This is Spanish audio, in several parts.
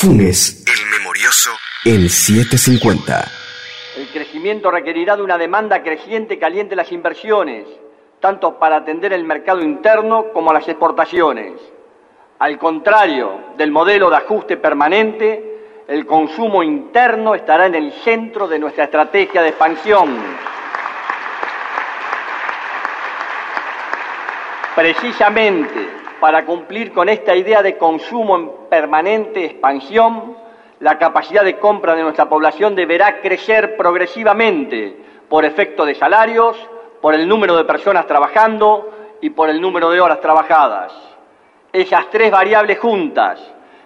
Funes, el memorioso, en 750. El crecimiento requerirá de una demanda creciente que aliente las inversiones, tanto para atender el mercado interno como las exportaciones. Al contrario del modelo de ajuste permanente, el consumo interno estará en el centro de nuestra estrategia de expansión. Precisamente para cumplir con esta idea de consumo en permanente expansión, la capacidad de compra de nuestra población deberá crecer progresivamente por efecto de salarios, por el número de personas trabajando y por el número de horas trabajadas. Esas tres variables juntas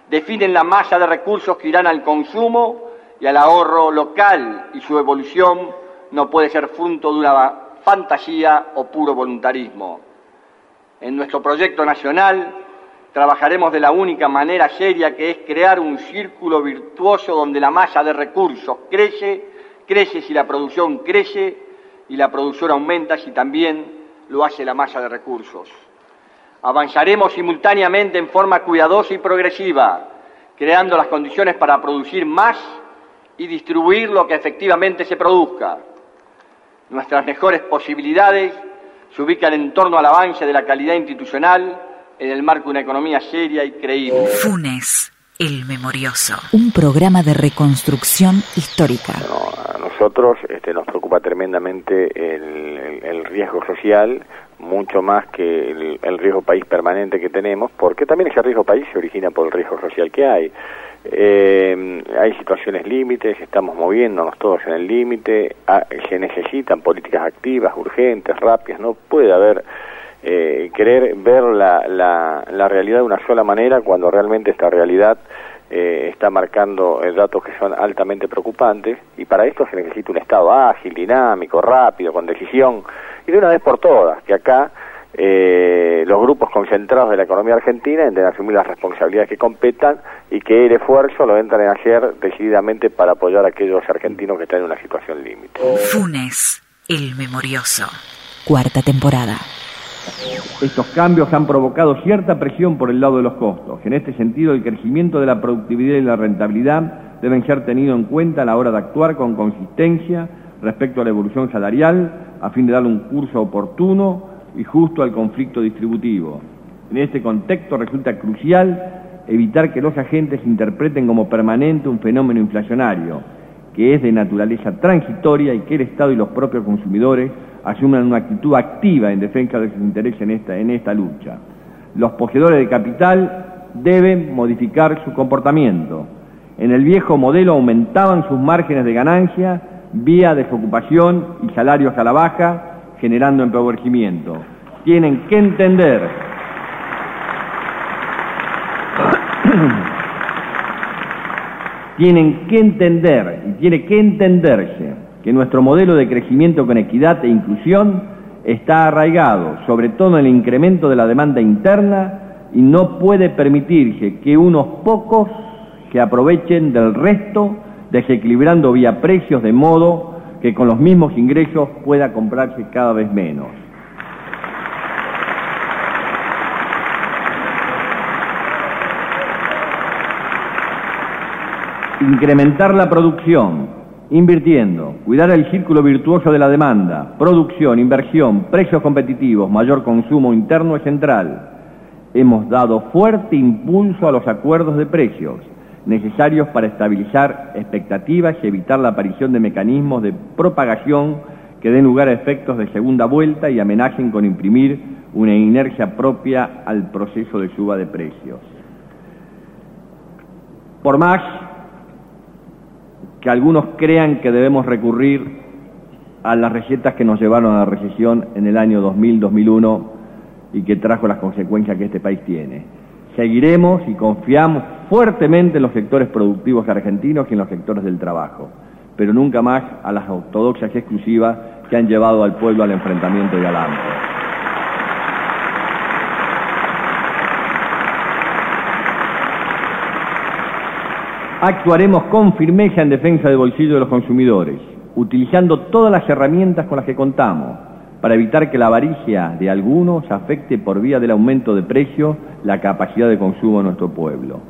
definen la masa de recursos que irán al consumo y al ahorro local y su evolución no puede ser fruto de una fantasía o puro voluntarismo. En nuestro proyecto nacional trabajaremos de la única manera seria que es crear un círculo virtuoso donde la masa de recursos crece, crece si la producción crece y la producción aumenta si también lo hace la masa de recursos. Avanzaremos simultáneamente en forma cuidadosa y progresiva, creando las condiciones para producir más y distribuir lo que efectivamente se produzca. Nuestras mejores posibilidades se ubican en torno al avance de la calidad institucional en el marco de una economía seria y creíble. Funes, el memorioso. Un programa de reconstrucción histórica. a nosotros este, nos preocupa tremendamente el, riesgo social, mucho más que el, el, riesgo país permanente que tenemos, porque también ese riesgo país se origina por el riesgo social que hay. Eh, hay situaciones límites, estamos moviéndonos todos en el límite, ah, se necesitan políticas activas, urgentes, rápidas, no puede haber eh, querer ver la, la, realidad de una sola manera cuando realmente esta realidad eh, está marcando eh, datos que son altamente preocupantes y para esto se necesita un Estado ágil, dinámico, rápido, con decisión y de una vez por todas, que acá eh, los grupos concentrados de la economía argentina deben asumir las responsabilidades que competan y que el esfuerzo lo entran a hacer decididamente para apoyar a aquellos argentinos que están en una situación límite. Funes, el memorioso. Cuarta temporada. Estos cambios han provocado cierta presión por el lado de los costos. En este sentido, el crecimiento de la productividad y la rentabilidad deben ser tenidos en cuenta a la hora de actuar con consistencia respecto a la evolución salarial, a fin de darle un curso oportuno y justo al conflicto distributivo. En este contexto resulta crucial evitar que los agentes interpreten como permanente un fenómeno inflacionario, que es de naturaleza transitoria y que el Estado y los propios consumidores asuman una actitud activa en defensa de sus intereses en esta, en esta lucha. Los poseedores de capital deben modificar su comportamiento. En el viejo modelo aumentaban sus márgenes de ganancia vía desocupación y salarios a la baja, generando empobrecimiento. Tienen que entender tienen que entender y tiene que entenderse que nuestro modelo de crecimiento con equidad e inclusión está arraigado sobre todo en el incremento de la demanda interna y no puede permitirse que unos pocos se aprovechen del resto desequilibrando vía precios de modo que con los mismos ingresos pueda comprarse cada vez menos. Incrementar la producción, invirtiendo, cuidar el círculo virtuoso de la demanda, producción, inversión, precios competitivos, mayor consumo interno es central. Hemos dado fuerte impulso a los acuerdos de precios necesarios para estabilizar expectativas y evitar la aparición de mecanismos de propagación que den lugar a efectos de segunda vuelta y amenacen con imprimir una inercia propia al proceso de suba de precios. Por más que algunos crean que debemos recurrir a las recetas que nos llevaron a la recesión en el año 2000-2001 y que trajo las consecuencias que este país tiene. Seguiremos y confiamos fuertemente en los sectores productivos argentinos y en los sectores del trabajo, pero nunca más a las ortodoxias exclusivas que han llevado al pueblo al enfrentamiento y al hambre. Actuaremos con firmeza en defensa del bolsillo de los consumidores, utilizando todas las herramientas con las que contamos, para evitar que la avaricia de algunos afecte por vía del aumento de precio la capacidad de consumo de nuestro pueblo.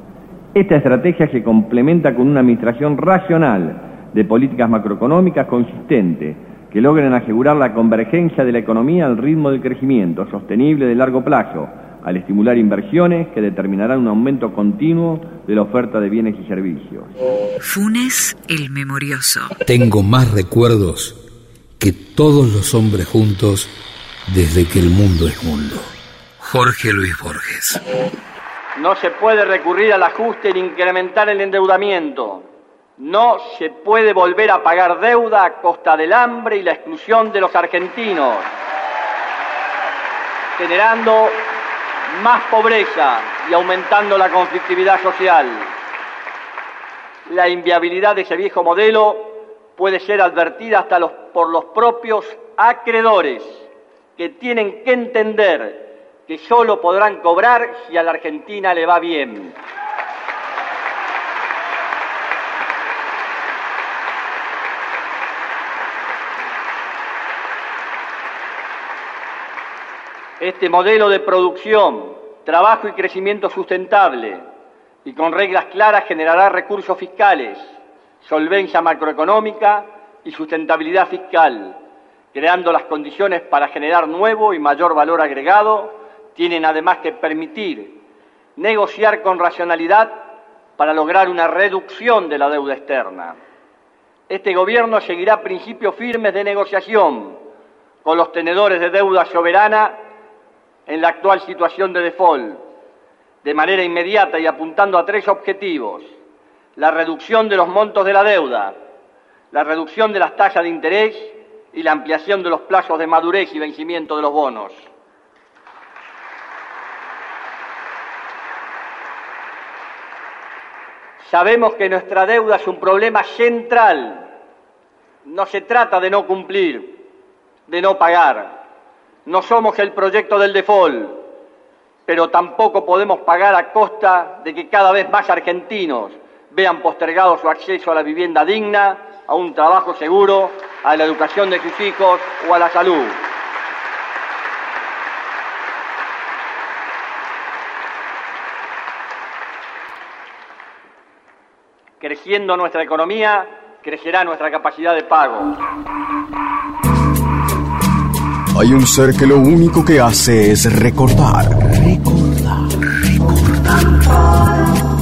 Esta estrategia se complementa con una administración racional de políticas macroeconómicas consistentes que logren asegurar la convergencia de la economía al ritmo del crecimiento sostenible de largo plazo, al estimular inversiones que determinarán un aumento continuo de la oferta de bienes y servicios. Funes el Memorioso. Tengo más recuerdos que todos los hombres juntos desde que el mundo es mundo. Jorge Luis Borges. No se puede recurrir al ajuste ni incrementar el endeudamiento. No se puede volver a pagar deuda a costa del hambre y la exclusión de los argentinos, generando más pobreza y aumentando la conflictividad social. La inviabilidad de ese viejo modelo puede ser advertida hasta los, por los propios acreedores, que tienen que entender que solo podrán cobrar si a la Argentina le va bien. Este modelo de producción, trabajo y crecimiento sustentable y con reglas claras generará recursos fiscales, solvencia macroeconómica y sustentabilidad fiscal, creando las condiciones para generar nuevo y mayor valor agregado, tienen además que permitir negociar con racionalidad para lograr una reducción de la deuda externa. Este gobierno seguirá principios firmes de negociación con los tenedores de deuda soberana en la actual situación de default, de manera inmediata y apuntando a tres objetivos. La reducción de los montos de la deuda, la reducción de las tasas de interés y la ampliación de los plazos de madurez y vencimiento de los bonos. Sabemos que nuestra deuda es un problema central. No se trata de no cumplir, de no pagar. No somos el proyecto del default, pero tampoco podemos pagar a costa de que cada vez más argentinos vean postergado su acceso a la vivienda digna, a un trabajo seguro, a la educación de sus hijos o a la salud. Creciendo nuestra economía, crecerá nuestra capacidad de pago. Hay un ser que lo único que hace es recordar. Recordar, recordar.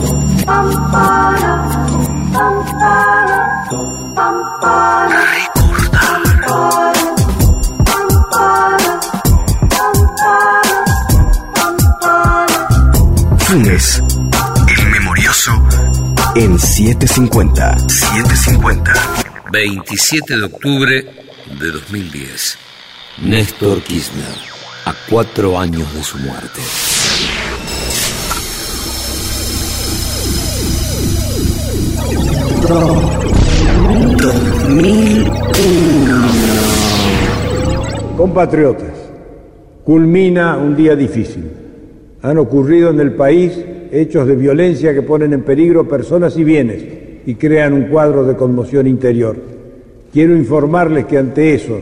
Funes, el memorioso, en 750. 750. 27 de octubre de 2010. Néstor Kirchner, a cuatro años de su muerte. Compatriotas, culmina un día difícil. Han ocurrido en el país hechos de violencia que ponen en peligro personas y bienes y crean un cuadro de conmoción interior. Quiero informarles que ante eso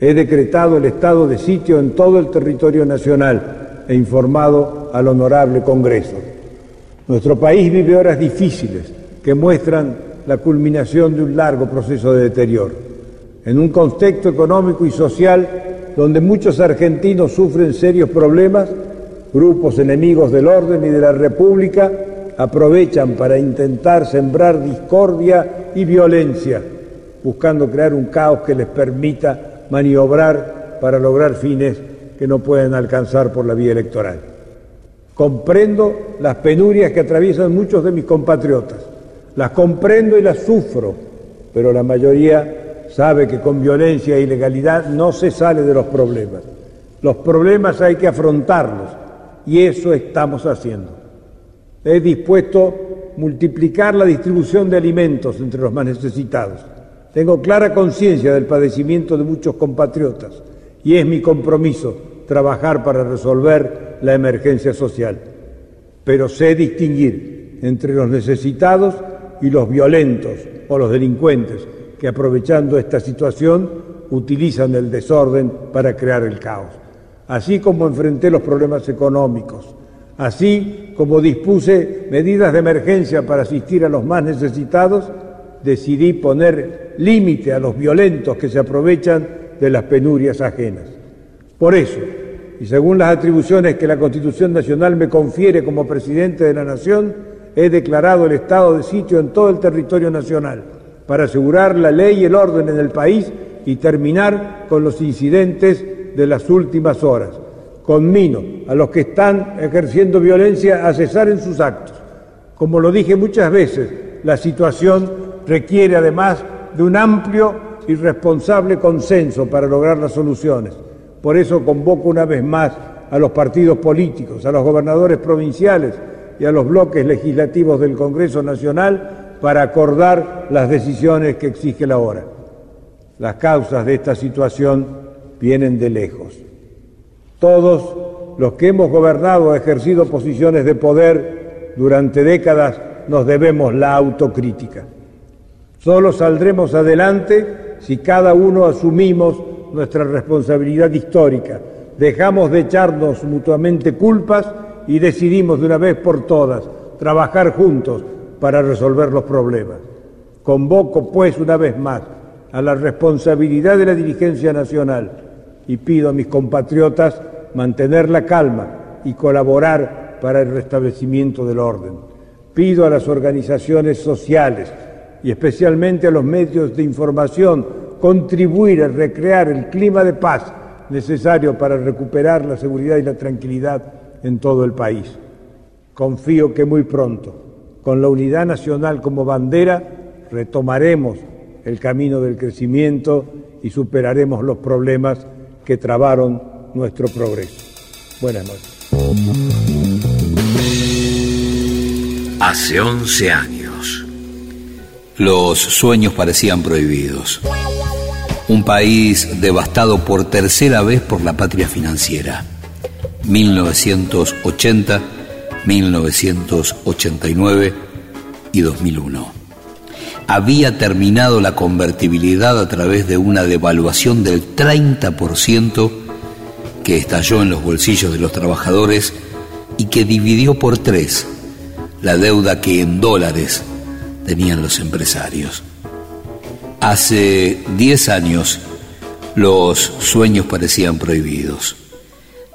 he decretado el estado de sitio en todo el territorio nacional e informado al honorable Congreso. Nuestro país vive horas difíciles que muestran la culminación de un largo proceso de deterioro. En un contexto económico y social donde muchos argentinos sufren serios problemas, grupos enemigos del orden y de la República aprovechan para intentar sembrar discordia y violencia, buscando crear un caos que les permita maniobrar para lograr fines que no pueden alcanzar por la vía electoral. Comprendo las penurias que atraviesan muchos de mis compatriotas, las comprendo y las sufro, pero la mayoría sabe que con violencia e ilegalidad no se sale de los problemas. Los problemas hay que afrontarlos y eso estamos haciendo. He dispuesto multiplicar la distribución de alimentos entre los más necesitados. Tengo clara conciencia del padecimiento de muchos compatriotas y es mi compromiso trabajar para resolver la emergencia social. Pero sé distinguir entre los necesitados y los violentos o los delincuentes que aprovechando esta situación utilizan el desorden para crear el caos. Así como enfrenté los problemas económicos, Así como dispuse medidas de emergencia para asistir a los más necesitados, decidí poner límite a los violentos que se aprovechan de las penurias ajenas. Por eso, y según las atribuciones que la Constitución Nacional me confiere como presidente de la Nación, he declarado el estado de sitio en todo el territorio nacional para asegurar la ley y el orden en el país y terminar con los incidentes de las últimas horas. Conmino a los que están ejerciendo violencia a cesar en sus actos. Como lo dije muchas veces, la situación requiere además de un amplio y responsable consenso para lograr las soluciones. Por eso convoco una vez más a los partidos políticos, a los gobernadores provinciales y a los bloques legislativos del Congreso Nacional para acordar las decisiones que exige la hora. Las causas de esta situación vienen de lejos. Todos los que hemos gobernado o ejercido posiciones de poder durante décadas nos debemos la autocrítica. Solo saldremos adelante si cada uno asumimos nuestra responsabilidad histórica, dejamos de echarnos mutuamente culpas y decidimos de una vez por todas trabajar juntos para resolver los problemas. Convoco, pues, una vez más a la responsabilidad de la dirigencia nacional y pido a mis compatriotas mantener la calma y colaborar para el restablecimiento del orden. Pido a las organizaciones sociales y especialmente a los medios de información contribuir a recrear el clima de paz necesario para recuperar la seguridad y la tranquilidad en todo el país. Confío que muy pronto, con la unidad nacional como bandera, retomaremos el camino del crecimiento y superaremos los problemas que trabaron nuestro progreso. Buenas noches. Hace 11 años, los sueños parecían prohibidos. Un país devastado por tercera vez por la patria financiera. 1980, 1989 y 2001 había terminado la convertibilidad a través de una devaluación del 30% que estalló en los bolsillos de los trabajadores y que dividió por tres la deuda que en dólares tenían los empresarios. Hace 10 años los sueños parecían prohibidos.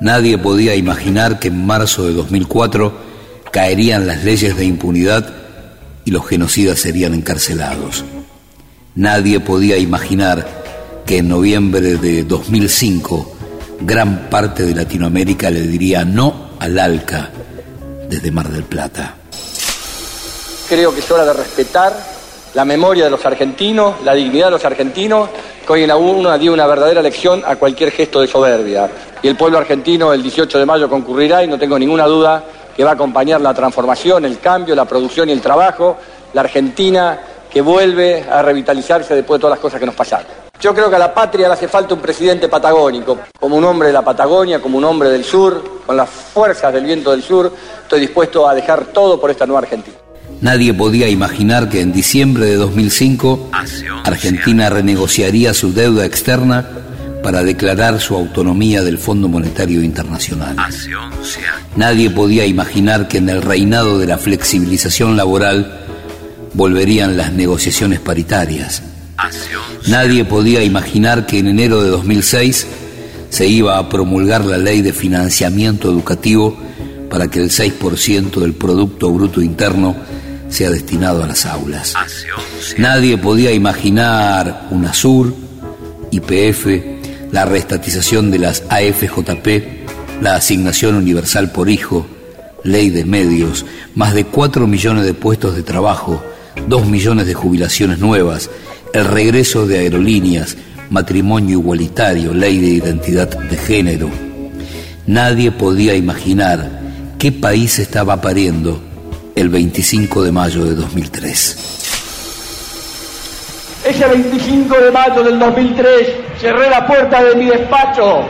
Nadie podía imaginar que en marzo de 2004 caerían las leyes de impunidad y los genocidas serían encarcelados. Nadie podía imaginar que en noviembre de 2005 gran parte de Latinoamérica le diría no al ALCA desde Mar del Plata. Creo que es hora de respetar la memoria de los argentinos, la dignidad de los argentinos, que hoy en la UNA dio una verdadera lección a cualquier gesto de soberbia. Y el pueblo argentino el 18 de mayo concurrirá y no tengo ninguna duda que va a acompañar la transformación, el cambio, la producción y el trabajo, la Argentina que vuelve a revitalizarse después de todas las cosas que nos pasaron. Yo creo que a la patria le hace falta un presidente patagónico, como un hombre de la Patagonia, como un hombre del sur, con las fuerzas del viento del sur, estoy dispuesto a dejar todo por esta nueva Argentina. Nadie podía imaginar que en diciembre de 2005 Argentina renegociaría su deuda externa para declarar su autonomía del Fondo Monetario Internacional. Nadie podía imaginar que en el reinado de la flexibilización laboral volverían las negociaciones paritarias. Nadie podía imaginar que en enero de 2006 se iba a promulgar la ley de financiamiento educativo para que el 6% del Producto Bruto Interno sea destinado a las aulas. Nadie podía imaginar UNASUR, IPF, la restatización de las AFJP, la asignación universal por hijo, ley de medios, más de 4 millones de puestos de trabajo, 2 millones de jubilaciones nuevas, el regreso de aerolíneas, matrimonio igualitario, ley de identidad de género. Nadie podía imaginar qué país estaba pariendo el 25 de mayo de 2003. Ese 25 de mayo del 2003 cerré la puerta de mi despacho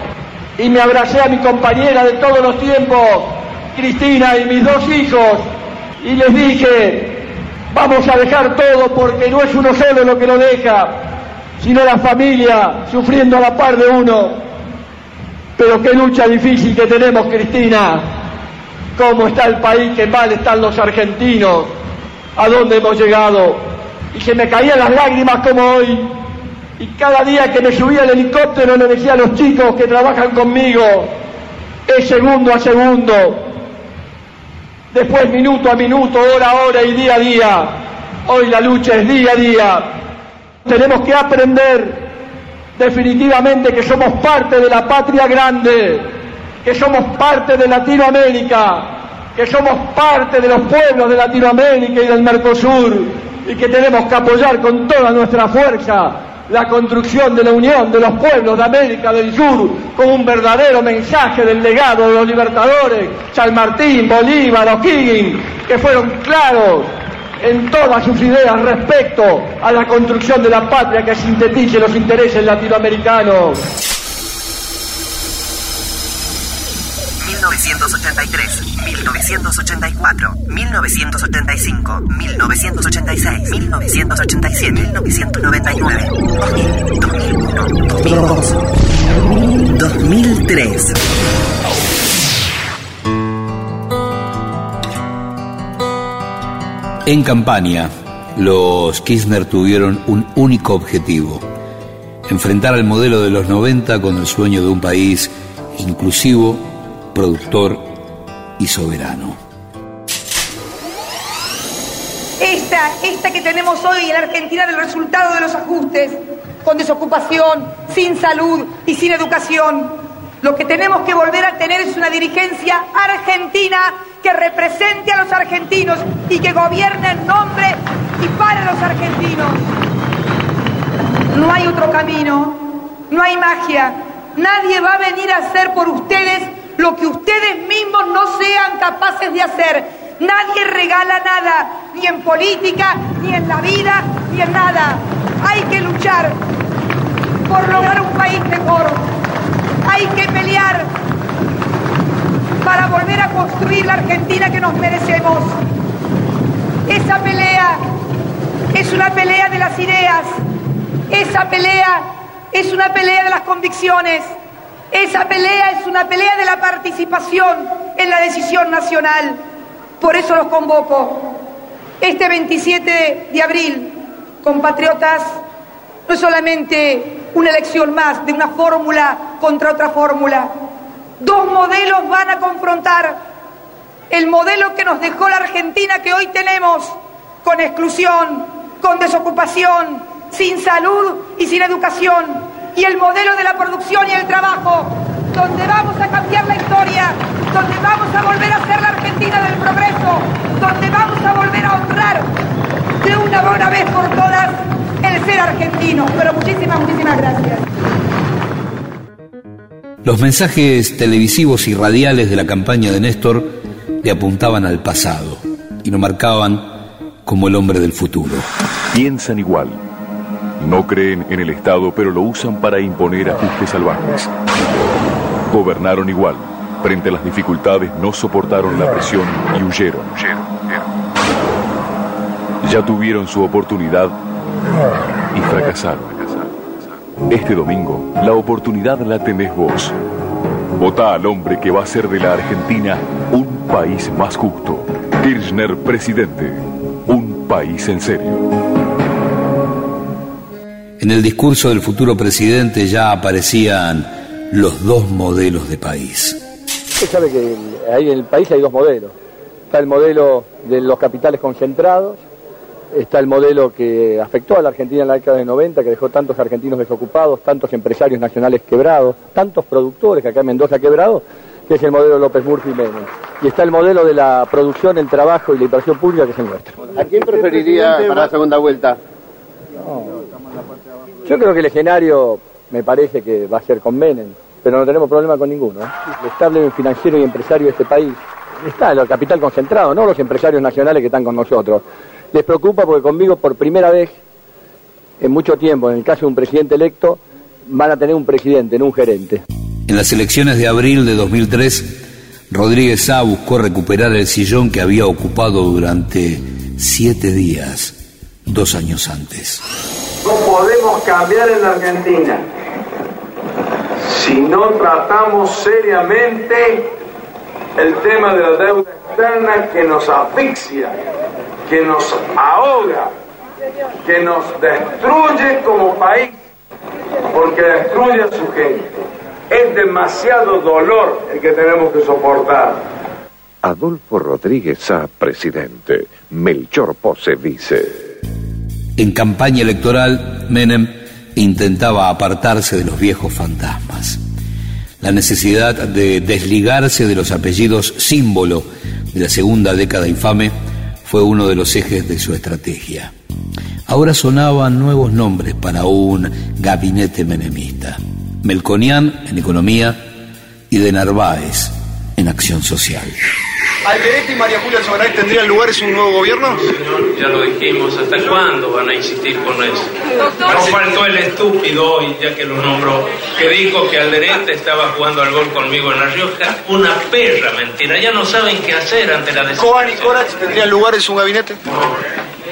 y me abracé a mi compañera de todos los tiempos, Cristina, y mis dos hijos, y les dije, vamos a dejar todo porque no es uno solo lo que lo deja, sino la familia sufriendo a la par de uno. Pero qué lucha difícil que tenemos, Cristina. Cómo está el país, qué mal están los argentinos, a dónde hemos llegado. Y se me caían las lágrimas como hoy. Y cada día que me subía al helicóptero le decía a los chicos que trabajan conmigo, es segundo a segundo, después minuto a minuto, hora a hora y día a día. Hoy la lucha es día a día. Tenemos que aprender definitivamente que somos parte de la patria grande, que somos parte de Latinoamérica, que somos parte de los pueblos de Latinoamérica y del Mercosur y que tenemos que apoyar con toda nuestra fuerza la construcción de la unión de los pueblos de América del Sur con un verdadero mensaje del legado de los libertadores, San Martín, Bolívar, O'Higgins, que fueron claros en todas sus ideas respecto a la construcción de la patria que sintetice los intereses latinoamericanos. 1983, 1984, 1985, 1986, 1987, 1999, 2000, 2001, 2003. En campaña, los Kirchner tuvieron un único objetivo, enfrentar al modelo de los 90 con el sueño de un país inclusivo, productor y soberano. Esta, esta que tenemos hoy en la Argentina del resultado de los ajustes, con desocupación, sin salud y sin educación. Lo que tenemos que volver a tener es una dirigencia argentina que represente a los argentinos y que gobierne en nombre y para los argentinos. No hay otro camino, no hay magia. Nadie va a venir a hacer por ustedes lo que ustedes mismos no sean capaces de hacer. Nadie regala nada, ni en política, ni en la vida, ni en nada. Hay que luchar por lograr un país mejor. Hay que pelear para volver a construir la Argentina que nos merecemos. Esa pelea es una pelea de las ideas. Esa pelea es una pelea de las convicciones. Esa pelea es una pelea de la participación en la decisión nacional. Por eso los convoco. Este 27 de abril, compatriotas, no es solamente una elección más de una fórmula contra otra fórmula. Dos modelos van a confrontar. El modelo que nos dejó la Argentina que hoy tenemos, con exclusión, con desocupación, sin salud y sin educación y el modelo de la producción y el trabajo, donde vamos a cambiar la historia, donde vamos a volver a ser la Argentina del progreso, donde vamos a volver a honrar de una buena vez por todas el ser argentino. Pero muchísimas, muchísimas gracias. Los mensajes televisivos y radiales de la campaña de Néstor le apuntaban al pasado y lo marcaban como el hombre del futuro. Piensan igual no creen en el Estado, pero lo usan para imponer ajustes salvajes. Gobernaron igual. Frente a las dificultades no soportaron la presión y huyeron. Ya tuvieron su oportunidad y fracasaron. Este domingo, la oportunidad la tenés vos. Vota al hombre que va a hacer de la Argentina un país más justo. Kirchner presidente. Un país en serio. En el discurso del futuro presidente ya aparecían los dos modelos de país. Usted sabe que ahí en el país hay dos modelos. Está el modelo de los capitales concentrados, está el modelo que afectó a la Argentina en la década de 90, que dejó tantos argentinos desocupados, tantos empresarios nacionales quebrados, tantos productores que acá en Mendoza quebrados, que es el modelo López Murphy Menem. Y está el modelo de la producción, el trabajo y la inversión pública, que es el nuestro. ¿A quién preferiría para la segunda vuelta? Yo creo que el escenario me parece que va a ser con pero no tenemos problema con ninguno. ¿eh? El estable financiero y empresario de este país está el capital concentrado, no los empresarios nacionales que están con nosotros. Les preocupa porque conmigo por primera vez en mucho tiempo, en el caso de un presidente electo, van a tener un presidente, no un gerente. En las elecciones de abril de 2003, Rodríguez Sá buscó recuperar el sillón que había ocupado durante siete días dos años antes. No podemos cambiar en la Argentina si no tratamos seriamente el tema de la deuda externa que nos asfixia, que nos ahoga, que nos destruye como país, porque destruye a su gente. Es demasiado dolor el que tenemos que soportar. Adolfo Rodríguez A, presidente. Melchor Pose, vice. En campaña electoral, Menem intentaba apartarse de los viejos fantasmas. La necesidad de desligarse de los apellidos símbolo de la segunda década infame fue uno de los ejes de su estrategia. Ahora sonaban nuevos nombres para un gabinete menemista. Melconian en economía y de Narváez en acción social. ¿Alderete y María Julia Soberanés tendrían lugares en un nuevo gobierno? Señor, ya lo dijimos. ¿Hasta cuándo van a insistir con eso? No faltó el estúpido hoy, ya que lo nombró, que dijo que Alderete estaba jugando al gol conmigo en La Rioja. Una perra mentira. Ya no saben qué hacer ante la decisión. ¿Coan y Corach tendrían lugares en su gabinete?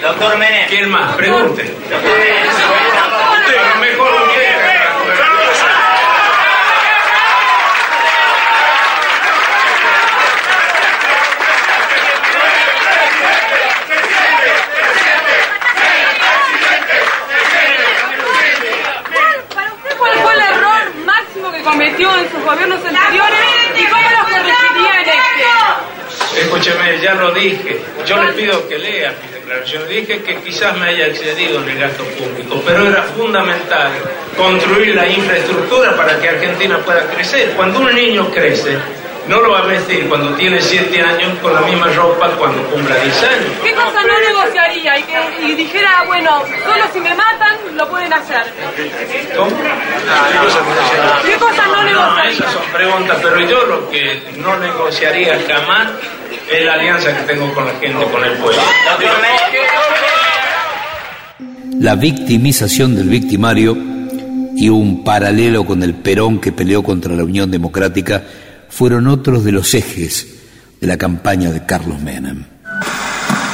Doctor Menem. ¿Quién más? Pregunte. Usted, mejor usted. ¿Cuál fue el error máximo que cometió en sus gobiernos anteriores y cómo lo corregiría en este? Escúcheme, ya lo dije. Yo le pido que lea mi declaración. Dije que quizás me haya excedido en el gasto público, pero era fundamental construir la infraestructura para que Argentina pueda crecer. Cuando un niño crece, no lo va a vestir cuando tiene 7 años con la misma ropa cuando cumpla 10 años. ¿Qué cosa no negociaría y, que, y dijera, bueno, solo si me matan lo pueden hacer? ¿Cómo? ¿Qué cosas no No, negociaría? esas son preguntas, pero yo lo que no negociaría jamás es la alianza que tengo con la gente, con el pueblo. La victimización del victimario y un paralelo con el Perón que peleó contra la Unión Democrática fueron otros de los ejes de la campaña de Carlos Menem.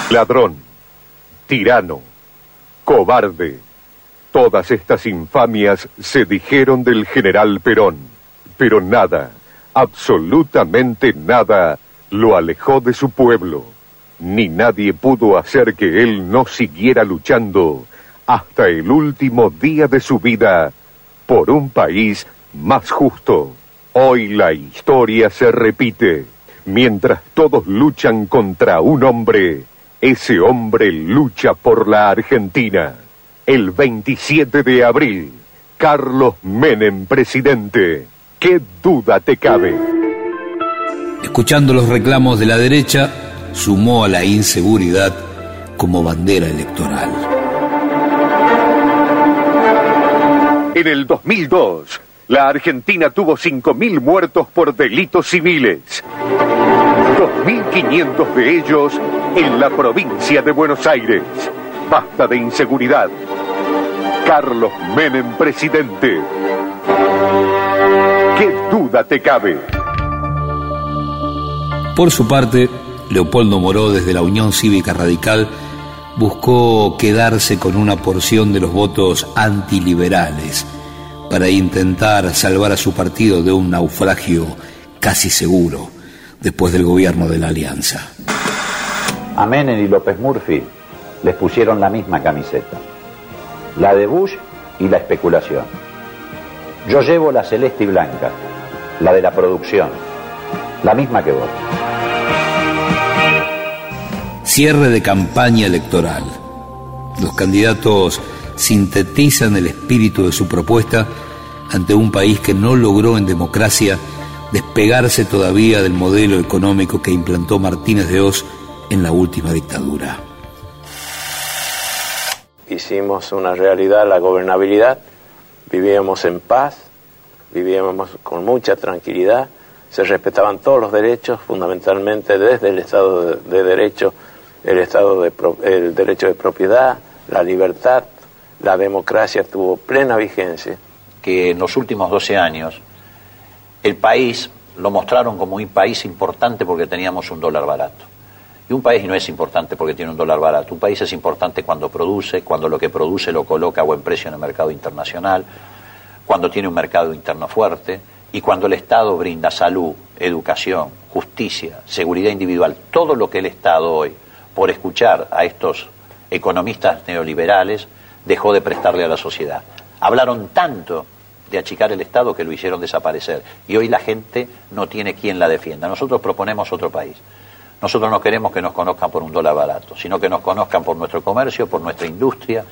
Ladrón, tirano, cobarde. Todas estas infamias se dijeron del general Perón, pero nada, absolutamente nada, lo alejó de su pueblo. Ni nadie pudo hacer que él no siguiera luchando hasta el último día de su vida por un país más justo. Hoy la historia se repite. Mientras todos luchan contra un hombre, ese hombre lucha por la Argentina. El 27 de abril, Carlos Menem, presidente. ¿Qué duda te cabe? Escuchando los reclamos de la derecha, sumó a la inseguridad como bandera electoral. En el 2002, la Argentina tuvo 5.000 muertos por delitos civiles. 2.500 de ellos en la provincia de Buenos Aires. Basta de inseguridad. Carlos Menem, presidente. ¿Qué duda te cabe? Por su parte, Leopoldo Moró, desde la Unión Cívica Radical, buscó quedarse con una porción de los votos antiliberales para intentar salvar a su partido de un naufragio casi seguro después del gobierno de la Alianza. A Menem y López Murphy les pusieron la misma camiseta, la de Bush y la especulación. Yo llevo la celeste y blanca, la de la producción, la misma que vos. Cierre de campaña electoral. Los candidatos sintetizan el espíritu de su propuesta ante un país que no logró en democracia despegarse todavía del modelo económico que implantó Martínez de Oz en la última dictadura. Hicimos una realidad la gobernabilidad, vivíamos en paz, vivíamos con mucha tranquilidad, se respetaban todos los derechos, fundamentalmente desde el Estado de, de Derecho, el, estado de, el derecho de propiedad, la libertad, la democracia tuvo plena vigencia. que en los últimos 12 años el país lo mostraron como un país importante porque teníamos un dólar barato. Y un país no es importante porque tiene un dólar barato. Un país es importante cuando produce, cuando lo que produce lo coloca a buen precio en el mercado internacional, cuando tiene un mercado interno fuerte Y cuando el Estado brinda salud, educación, justicia, seguridad individual, todo lo que el Estado hoy, por escuchar a estos economistas neoliberales, dejó de prestarle a la sociedad. Hablaron tanto de achicar el Estado que lo hicieron desaparecer. Y hoy la gente no tiene quien la defienda. Nosotros proponemos otro país. Nosotros no queremos que nos conozcan por un dólar barato, sino que nos conozcan por nuestro comercio, por nuestra industria,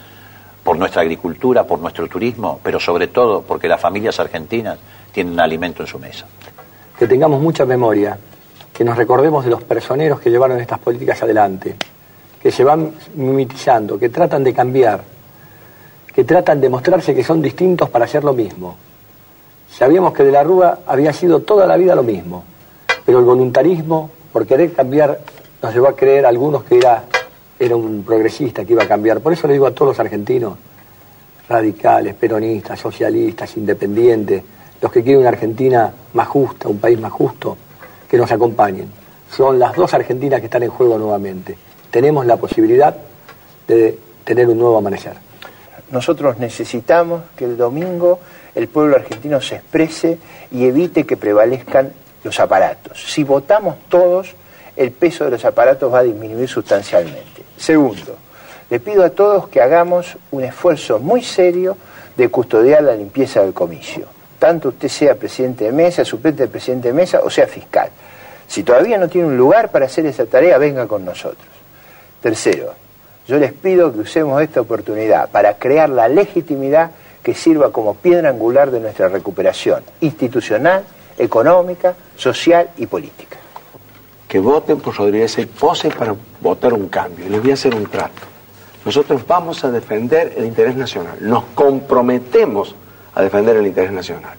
por nuestra agricultura, por nuestro turismo, pero sobre todo porque las familias argentinas tienen alimento en su mesa. Que tengamos mucha memoria, que nos recordemos de los personeros que llevaron estas políticas adelante, que se van mimetizando, que tratan de cambiar, que tratan de mostrarse que son distintos para hacer lo mismo. Sabíamos que de la Rúa había sido toda la vida lo mismo, pero el voluntarismo, por querer cambiar, nos llevó a creer algunos que era, era un progresista que iba a cambiar. Por eso le digo a todos los argentinos, radicales, peronistas, socialistas, independientes, los que quieren una Argentina más justa, un país más justo, que nos acompañen. Son las dos Argentinas que están en juego nuevamente. Tenemos la posibilidad de tener un nuevo amanecer. Nosotros necesitamos que el domingo el pueblo argentino se exprese y evite que prevalezcan los aparatos. Si votamos todos, el peso de los aparatos va a disminuir sustancialmente. Segundo, le pido a todos que hagamos un esfuerzo muy serio de custodiar la limpieza del comicio. Tanto usted sea presidente de mesa, suplente del presidente de mesa o sea fiscal. Si todavía no tiene un lugar para hacer esa tarea, venga con nosotros. Tercero, yo les pido que usemos esta oportunidad para crear la legitimidad que sirva como piedra angular de nuestra recuperación institucional, económica, social y política. Que voten por Rodríguez y Pose para votar un cambio. Les voy a hacer un trato. Nosotros vamos a defender el interés nacional. Nos comprometemos a defender el interés nacional.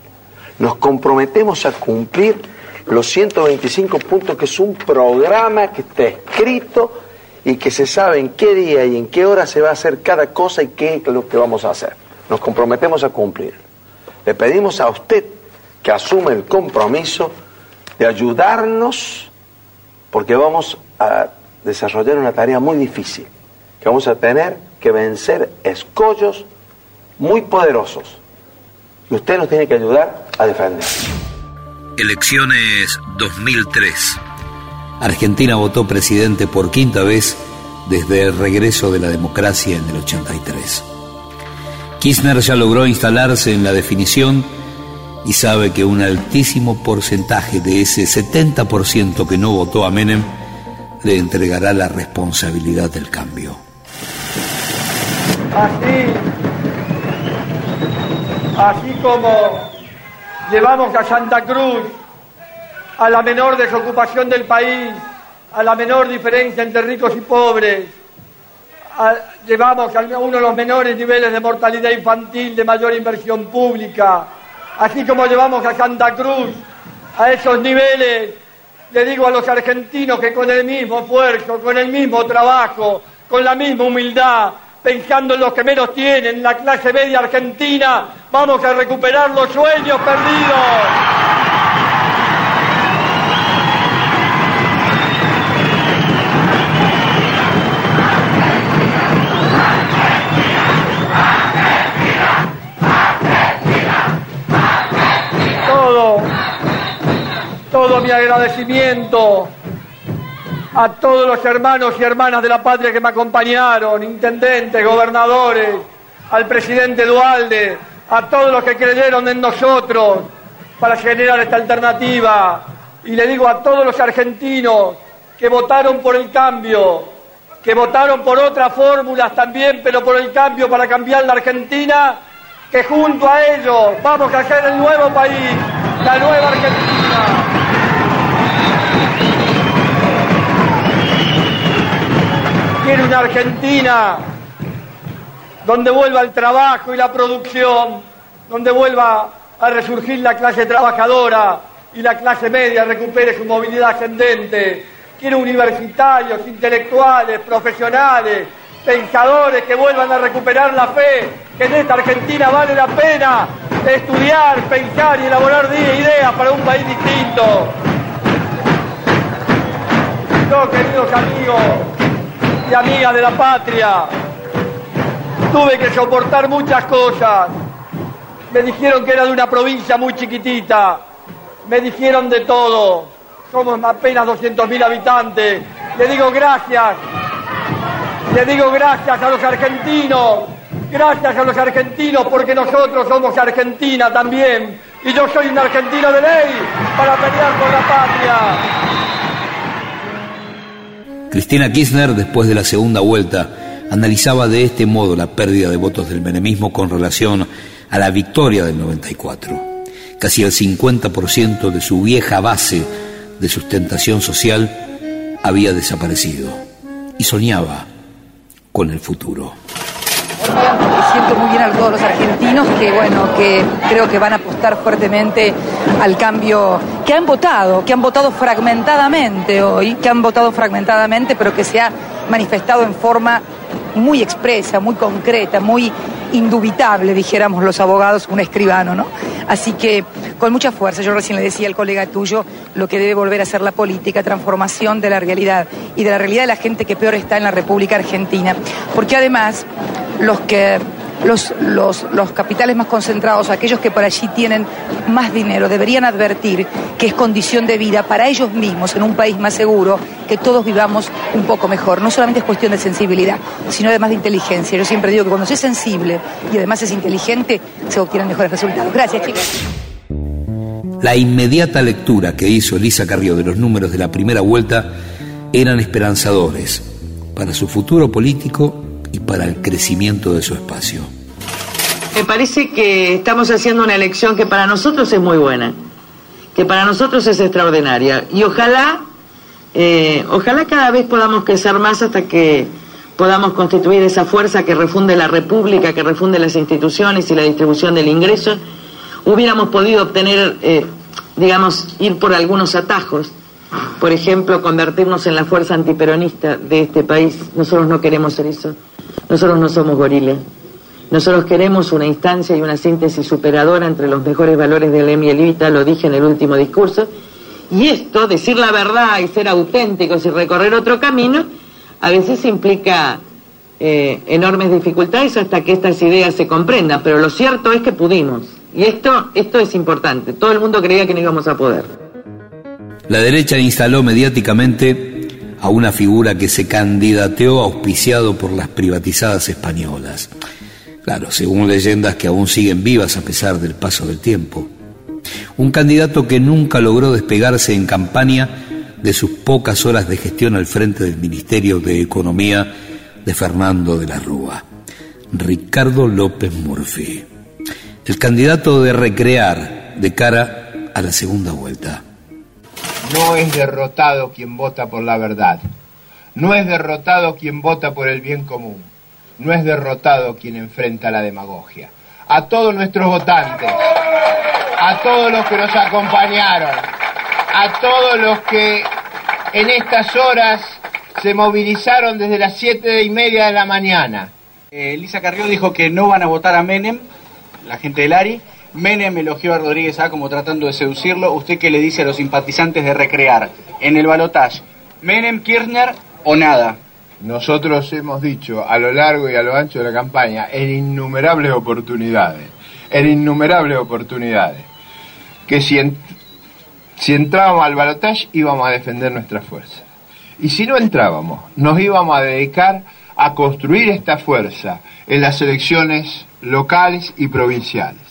Nos comprometemos a cumplir los 125 puntos, que es un programa que está escrito y que se sabe en qué día y en qué hora se va a hacer cada cosa y qué es lo que vamos a hacer. Nos comprometemos a cumplir. Le pedimos a usted que asume el compromiso de ayudarnos porque vamos a desarrollar una tarea muy difícil, que vamos a tener que vencer escollos muy poderosos. Y usted nos tiene que ayudar a defender. Elecciones 2003. Argentina votó presidente por quinta vez desde el regreso de la democracia en el 83. Kirchner ya logró instalarse en la definición y sabe que un altísimo porcentaje de ese 70% que no votó a Menem le entregará la responsabilidad del cambio. Así, así como llevamos a Santa Cruz a la menor desocupación del país, a la menor diferencia entre ricos y pobres, llevamos a uno de los menores niveles de mortalidad infantil, de mayor inversión pública, así como llevamos a Santa Cruz a esos niveles, le digo a los argentinos que con el mismo esfuerzo, con el mismo trabajo, con la misma humildad, pensando en los que menos tienen, la clase media argentina, vamos a recuperar los sueños perdidos. Agradecimiento a todos los hermanos y hermanas de la patria que me acompañaron, intendentes, gobernadores, al presidente Dualde, a todos los que creyeron en nosotros para generar esta alternativa. Y le digo a todos los argentinos que votaron por el cambio, que votaron por otras fórmulas también, pero por el cambio para cambiar la Argentina, que junto a ellos vamos a hacer el nuevo país, la nueva Argentina. Quiero una Argentina donde vuelva el trabajo y la producción, donde vuelva a resurgir la clase trabajadora y la clase media recupere su movilidad ascendente. Quiero universitarios, intelectuales, profesionales, pensadores que vuelvan a recuperar la fe, que en esta Argentina vale la pena estudiar, pensar y elaborar ideas para un país distinto. Yo, queridos amigos y amigas de la patria, tuve que soportar muchas cosas. Me dijeron que era de una provincia muy chiquitita, me dijeron de todo. Somos apenas 200.000 habitantes. Le digo gracias. Le digo gracias a los argentinos. Gracias a los argentinos porque nosotros somos Argentina también. Y yo soy un argentino de ley para pelear por la patria. Cristina Kirchner, después de la segunda vuelta, analizaba de este modo la pérdida de votos del menemismo con relación a la victoria del 94. Casi el 50% de su vieja base de sustentación social había desaparecido y soñaba con el futuro. Muy bien a todos los argentinos que, bueno, que creo que van a apostar fuertemente al cambio, que han votado, que han votado fragmentadamente hoy, que han votado fragmentadamente, pero que se ha manifestado en forma muy expresa, muy concreta, muy indubitable, dijéramos los abogados, un escribano, ¿no? Así que con mucha fuerza, yo recién le decía al colega tuyo lo que debe volver a ser la política, transformación de la realidad y de la realidad de la gente que peor está en la República Argentina. Porque además, los que los, los, los, capitales más concentrados, aquellos que por allí tienen más dinero, deberían advertir que es condición de vida para ellos mismos en un país más seguro que todos vivamos un poco mejor. No solamente es cuestión de sensibilidad, sino además de inteligencia. Yo siempre digo que cuando se es sensible y además es inteligente, se obtienen mejores resultados. Gracias, chicos. La inmediata lectura que hizo Elisa Carrió de los números de la primera vuelta eran esperanzadores para su futuro político y para el crecimiento de su espacio. Me parece que estamos haciendo una elección que para nosotros es muy buena, que para nosotros es extraordinaria y ojalá, eh, ojalá cada vez podamos crecer más hasta que podamos constituir esa fuerza que refunde la República, que refunde las instituciones y la distribución del ingreso, hubiéramos podido obtener, eh, digamos, ir por algunos atajos. Por ejemplo, convertirnos en la fuerza antiperonista de este país. Nosotros no queremos ser eso. Nosotros no somos gorilas. Nosotros queremos una instancia y una síntesis superadora entre los mejores valores de Lemmy Elvita, lo dije en el último discurso. Y esto, decir la verdad y ser auténticos y recorrer otro camino, a veces implica eh, enormes dificultades hasta que estas ideas se comprendan. Pero lo cierto es que pudimos. Y esto, esto es importante. Todo el mundo creía que no íbamos a poder. La derecha instaló mediáticamente a una figura que se candidateó auspiciado por las privatizadas españolas. Claro, según leyendas que aún siguen vivas a pesar del paso del tiempo. Un candidato que nunca logró despegarse en campaña de sus pocas horas de gestión al frente del Ministerio de Economía de Fernando de la Rúa. Ricardo López Murphy. El candidato de recrear de cara a la segunda vuelta. No es derrotado quien vota por la verdad. No es derrotado quien vota por el bien común. No es derrotado quien enfrenta la demagogia. A todos nuestros votantes, a todos los que nos acompañaron, a todos los que en estas horas se movilizaron desde las siete y media de la mañana. Eh, Elisa Carrió dijo que no van a votar a Menem, la gente del ARI, Menem elogió a Rodríguez A como tratando de seducirlo. ¿Usted qué le dice a los simpatizantes de recrear? En el balotaje, ¿Menem, Kirchner o nada? Nosotros hemos dicho a lo largo y a lo ancho de la campaña, en innumerables oportunidades, en innumerables oportunidades, que si, si entrábamos al balotaje íbamos a defender nuestra fuerza. Y si no entrábamos, nos íbamos a dedicar a construir esta fuerza en las elecciones locales y provinciales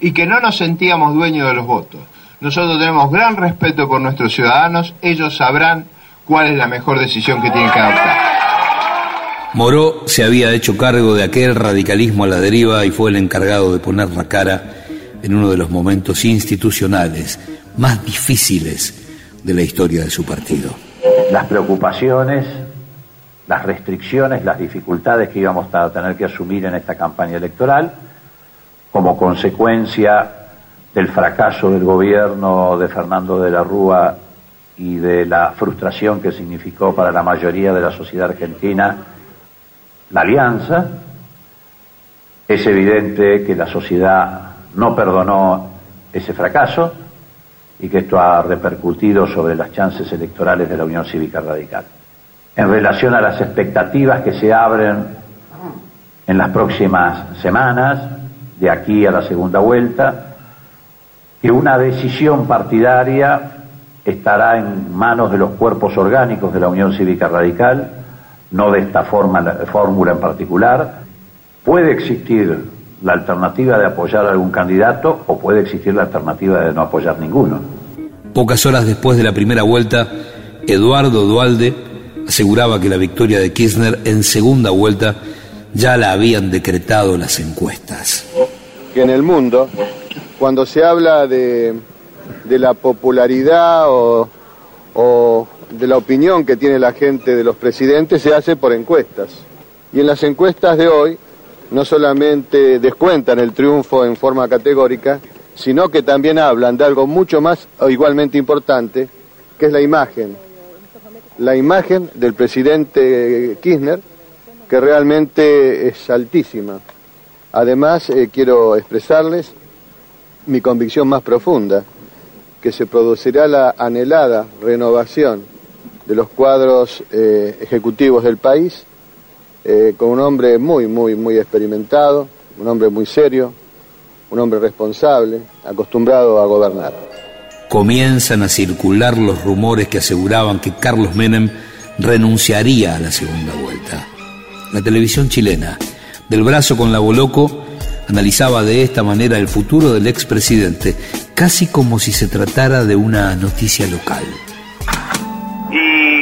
y que no nos sentíamos dueños de los votos. Nosotros tenemos gran respeto por nuestros ciudadanos, ellos sabrán cuál es la mejor decisión que tienen que adoptar. Moró se había hecho cargo de aquel radicalismo a la deriva y fue el encargado de poner la cara en uno de los momentos institucionales más difíciles de la historia de su partido. Las preocupaciones, las restricciones, las dificultades que íbamos a tener que asumir en esta campaña electoral, como consecuencia del fracaso del gobierno de Fernando de la Rúa y de la frustración que significó para la mayoría de la sociedad argentina la alianza, es evidente que la sociedad no perdonó ese fracaso y que esto ha repercutido sobre las chances electorales de la Unión Cívica Radical. En relación a las expectativas que se abren en las próximas semanas, de aquí a la segunda vuelta, que una decisión partidaria estará en manos de los cuerpos orgánicos de la Unión Cívica Radical, no de esta forma, fórmula en particular. Puede existir la alternativa de apoyar a algún candidato o puede existir la alternativa de no apoyar ninguno. Pocas horas después de la primera vuelta, Eduardo Dualde aseguraba que la victoria de Kirchner en segunda vuelta ya la habían decretado las encuestas. Que en el mundo, cuando se habla de, de la popularidad o, o de la opinión que tiene la gente de los presidentes, se hace por encuestas. Y en las encuestas de hoy, no solamente descuentan el triunfo en forma categórica, sino que también hablan de algo mucho más o igualmente importante, que es la imagen. La imagen del presidente Kirchner, que realmente es altísima. Además, eh, quiero expresarles mi convicción más profunda, que se producirá la anhelada renovación de los cuadros eh, ejecutivos del país eh, con un hombre muy, muy, muy experimentado, un hombre muy serio, un hombre responsable, acostumbrado a gobernar. Comienzan a circular los rumores que aseguraban que Carlos Menem renunciaría a la segunda vuelta. La televisión chilena, del brazo con la Boloco, analizaba de esta manera el futuro del expresidente, casi como si se tratara de una noticia local.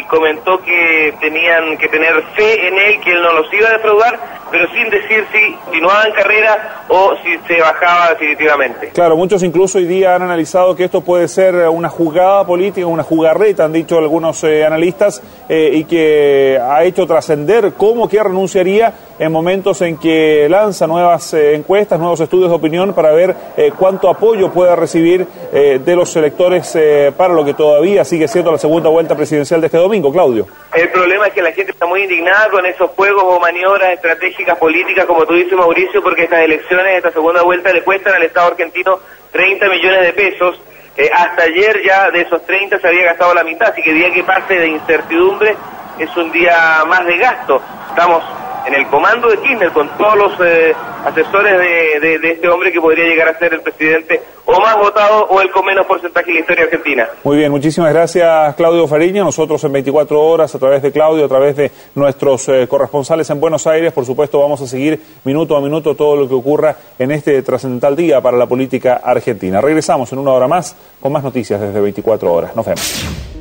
Comentó que tenían que tener fe en él, que él no los iba a defraudar, pero sin decir si continuaba en carrera o si se bajaba definitivamente. Claro, muchos incluso hoy día han analizado que esto puede ser una jugada política, una jugarreta, han dicho algunos eh, analistas, eh, y que ha hecho trascender cómo que renunciaría en momentos en que lanza nuevas eh, encuestas, nuevos estudios de opinión para ver cuánto apoyo puede recibir de los electores para lo que todavía sigue siendo la segunda vuelta presidencial de este domingo, Claudio. El problema es que la gente está muy indignada con esos juegos o maniobras estratégicas políticas, como tú dices, Mauricio, porque estas elecciones, esta segunda vuelta, le cuestan al Estado argentino 30 millones de pesos. Eh, hasta ayer ya de esos 30 se había gastado la mitad, así que día que pase de incertidumbre es un día más de gasto. Estamos en el comando de Kirchner con todos los eh, asesores de, este hombre que podría llegar a ser el presidente o más votado o el con menos porcentaje en la historia argentina. Muy bien, muchísimas gracias Claudio Fariña. Nosotros en 24 horas, a través de Claudio, a través de nuestros eh, corresponsales en Buenos Aires, por supuesto vamos a seguir minuto a minuto todo lo que ocurra en este trascendental día para la política argentina. Regresamos en una hora más con más noticias desde 24 horas. Nos vemos.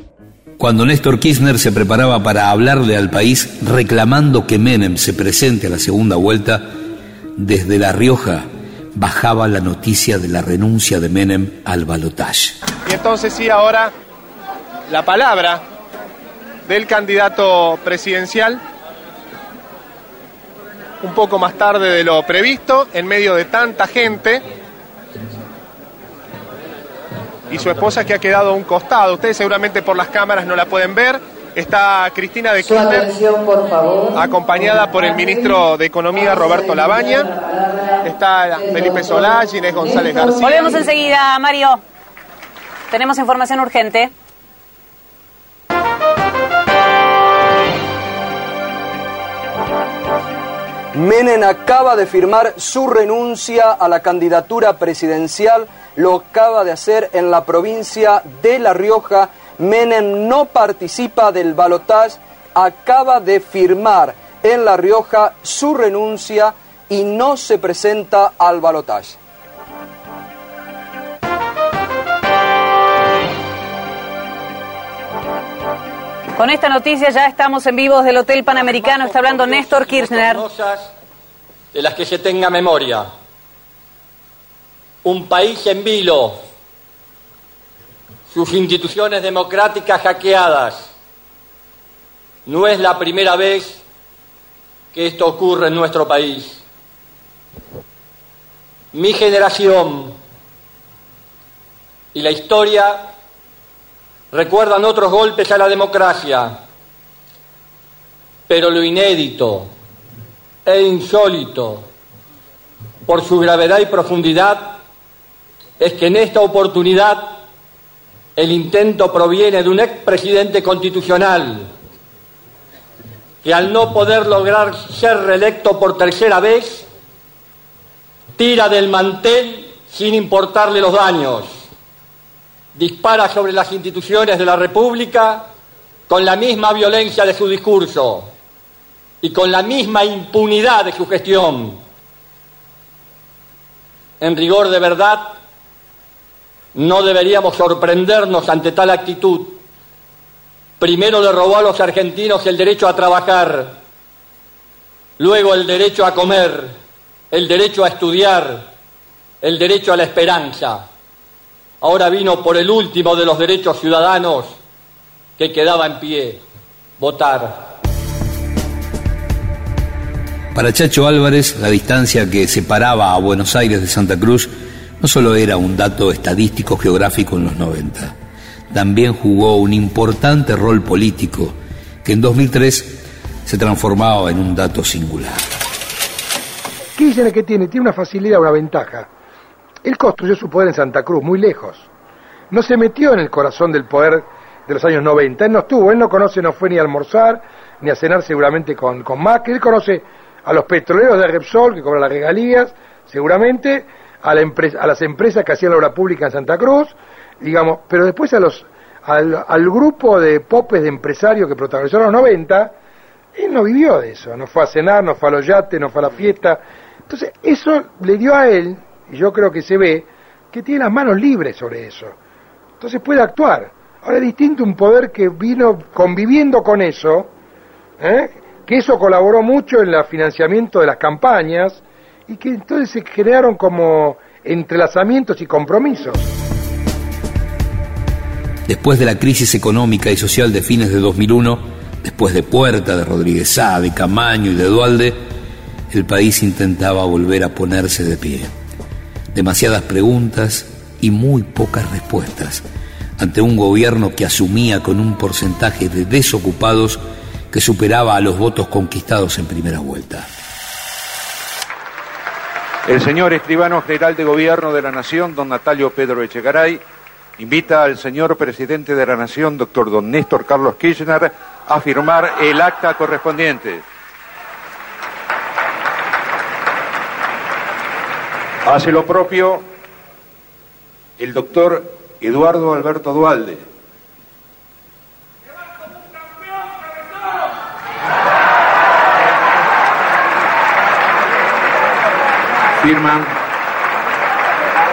Cuando Néstor Kirchner se preparaba para hablarle al país reclamando que Menem se presente a la segunda vuelta, desde La Rioja bajaba la noticia de la renuncia de Menem al balotaje. Y entonces sí, ahora la palabra del candidato presidencial, un poco más tarde de lo previsto, en medio de tanta gente, y su esposa que ha quedado a un costado. Ustedes seguramente por las cámaras no la pueden ver. Está Cristina de Kirchner, acompañada por el ministro de Economía Roberto Labaña. Está Felipe Solá, Inés González García. Volvemos enseguida, Mario. Tenemos información urgente. Menem acaba de firmar su renuncia a la candidatura presidencial lo acaba de hacer en la provincia de La Rioja. Menem no participa del balotaje, acaba de firmar en La Rioja su renuncia y no se presenta al balotaje. Con esta noticia ya estamos en vivo del Hotel Panamericano. Está hablando Néstor Kirchner. De las que se tenga memoria un país en vilo, sus instituciones democráticas hackeadas. No es la primera vez que esto ocurre en nuestro país. Mi generación y la historia recuerdan otros golpes a la democracia, pero lo inédito e insólito por su gravedad y profundidad es que en esta oportunidad el intento proviene de un expresidente constitucional que al no poder lograr ser reelecto por tercera vez, tira del mantel sin importarle los daños. dispara sobre las instituciones de la República con la misma violencia de su discurso y con la misma impunidad de su gestión. En rigor de verdad, no deberíamos sorprendernos ante tal actitud. Primero le robó a los argentinos el derecho a trabajar, luego el derecho a comer, el derecho a estudiar, el derecho a la esperanza. Ahora vino por el último de los derechos ciudadanos que quedaba en pie, votar. Para Chacho Álvarez, la distancia que separaba a Buenos Aires de Santa Cruz no solo era un dato estadístico geográfico en los 90, también jugó un importante rol político que en 2003 se transformaba en un dato singular. Kirchner que tiene, tiene una facilidad, una ventaja. Él construyó su poder en Santa Cruz, muy lejos. No se metió en el corazón del poder de los años 90. Él no estuvo, él no conoce, no fue ni a almorzar, ni a cenar seguramente con, con Macri. Él conoce a los petroleros de Repsol, que cobran las regalías, seguramente, a, la empresa, a las empresas que hacían la obra pública en Santa Cruz, digamos, pero después a los, al, grupo de popes de empresarios que protagonizaron los 90, él no vivió de eso, no fue a cenar, no fue a los yates, no fue a la fiesta. Entonces, eso le dio a él, y yo creo que se ve, que tiene las manos libres sobre eso. Entonces puede actuar. Ahora es distinto un poder que vino conviviendo con eso, ¿eh? que eso colaboró mucho en el financiamiento de las campañas y que entonces se crearon como entrelazamientos y compromisos. Después de la crisis económica y social de fines de 2001, después de Puerta, de Rodríguez Sá, de Camaño y de Dualde, el país intentaba volver a ponerse de pie. Demasiadas preguntas y muy pocas respuestas ante un gobierno que asumía con un porcentaje de desocupados que superaba a los votos conquistados en primera vuelta. El señor escribano general de gobierno de la Nación, don Natalio Pedro Echegaray, invita al señor presidente de la Nación, doctor don Néstor Carlos Kirchner, a firmar el acta correspondiente. Hace lo propio el doctor Eduardo Alberto Dualde. Firman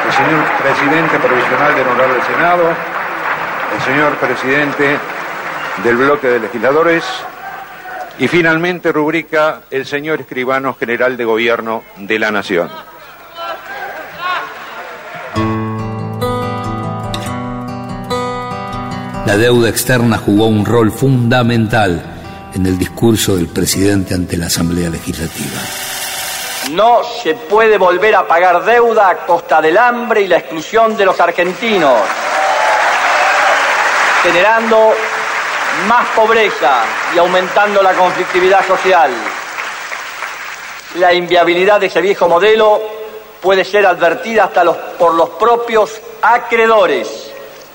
el señor presidente provisional del Honorable Senado, el señor presidente del bloque de legisladores y finalmente rubrica el señor escribano general de gobierno de la Nación. La deuda externa jugó un rol fundamental en el discurso del presidente ante la Asamblea Legislativa. No se puede volver a pagar deuda a costa del hambre y la exclusión de los argentinos, generando más pobreza y aumentando la conflictividad social. La inviabilidad de ese viejo modelo puede ser advertida hasta por los propios acreedores,